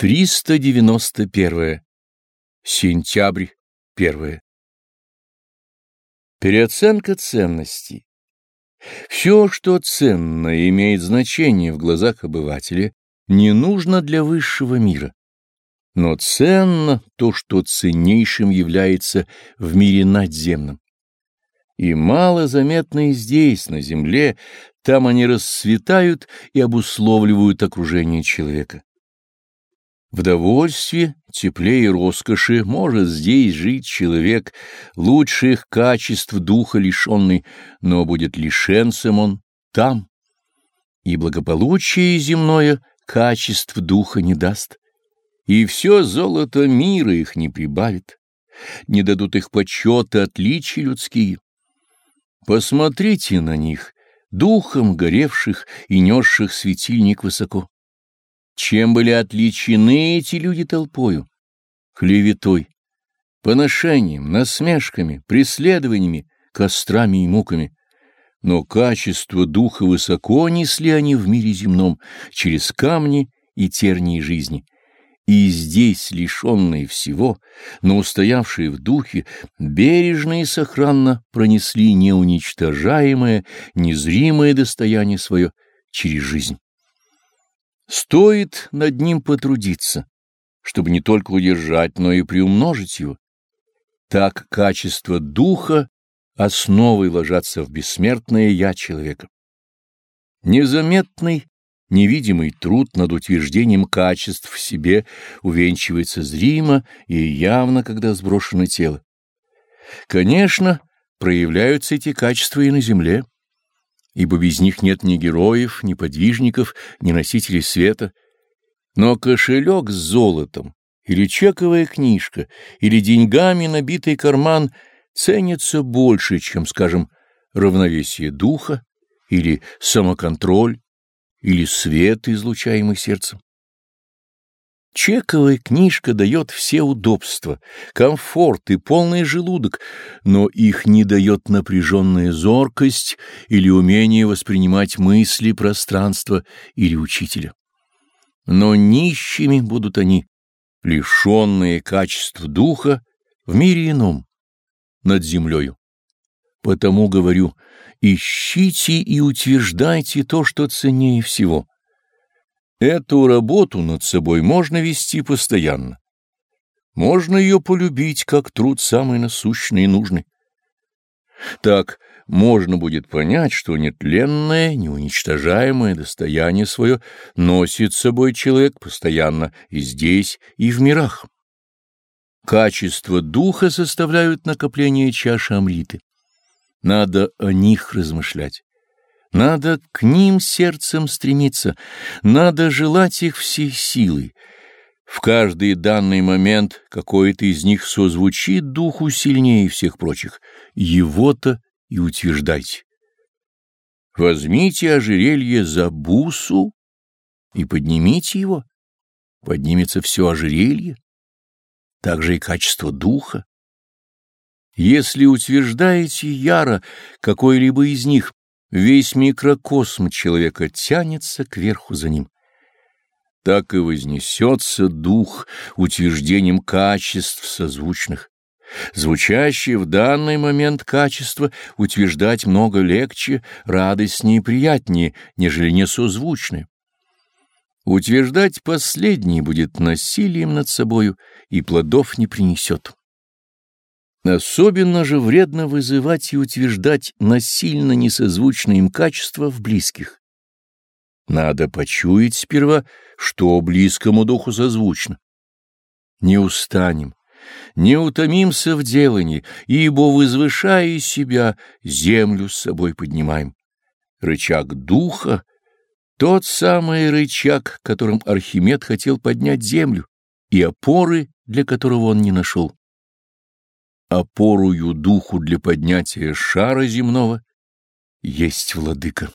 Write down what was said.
391. Сентябрь 1. Переоценка ценностей. Все, что ценно и имеет значение в глазах обывателя, не нужно для высшего мира. Но ценно то, что ценнейшим является в мире надземном. И мало заметно и здесь, на земле, там они расцветают и обусловливают окружение человека. В довольстве, тепле и роскоши может здесь жить человек, лучших качеств духа лишенный, но будет лишенцем он там, и благополучие земное качеств духа не даст, и все золото мира их не прибавит, не дадут их почета отличия людские. Посмотрите на них, духом горевших и несших светильник высоко. Чем были отличены эти люди толпою? Клеветой, поношением, насмешками, преследованиями, кострами и муками. Но качество духа высоко несли они в мире земном, через камни и тернии жизни. И здесь, лишенные всего, но устоявшие в духе, бережно и сохранно пронесли неуничтожаемое, незримое достояние свое через жизнь. Стоит над ним потрудиться, чтобы не только удержать, но и приумножить его. Так качество духа основой ложатся в бессмертное «я» человека. Незаметный, невидимый труд над утверждением качеств в себе увенчивается зримо и явно, когда сброшено тело. Конечно, проявляются эти качества и на земле ибо без них нет ни героев, ни подвижников, ни носителей света. Но кошелек с золотом, или чековая книжка, или деньгами набитый карман ценятся больше, чем, скажем, равновесие духа, или самоконтроль, или свет, излучаемый сердцем. Чековая книжка дает все удобства, комфорт и полный желудок, но их не дает напряженная зоркость или умение воспринимать мысли пространства или учителя. Но нищими будут они, лишенные качеств духа в мире ином, над землею. Потому говорю, ищите и утверждайте то, что ценнее всего — Эту работу над собой можно вести постоянно. Можно ее полюбить, как труд самый насущный и нужный. Так можно будет понять, что нетленное, неуничтожаемое достояние свое носит с собой человек постоянно и здесь, и в мирах. Качества духа составляют накопление чаши Амриты. Надо о них размышлять. Надо к ним сердцем стремиться, надо желать их всей силой. В каждый данный момент какой-то из них созвучит духу сильнее всех прочих. Его-то и утверждайте. Возьмите ожерелье за бусу и поднимите его. Поднимется все ожерелье, также и качество духа. Если утверждаете яро какой-либо из них, Весь микрокосм человека тянется кверху за ним. Так и вознесется дух утверждением качеств созвучных. Звучащее в данный момент качество утверждать много легче, радостнее и приятнее, нежели несозвучное. Утверждать последнее будет насилием над собою и плодов не принесет. Особенно же вредно вызывать и утверждать насильно несозвучные им качества в близких. Надо почуять сперва, что близкому духу созвучно. Не устанем, не утомимся в делании, ибо, возвышая себя, землю с собой поднимаем. Рычаг духа — тот самый рычаг, которым Архимед хотел поднять землю, и опоры, для которого он не нашел опорую духу для поднятия шара земного есть владыка.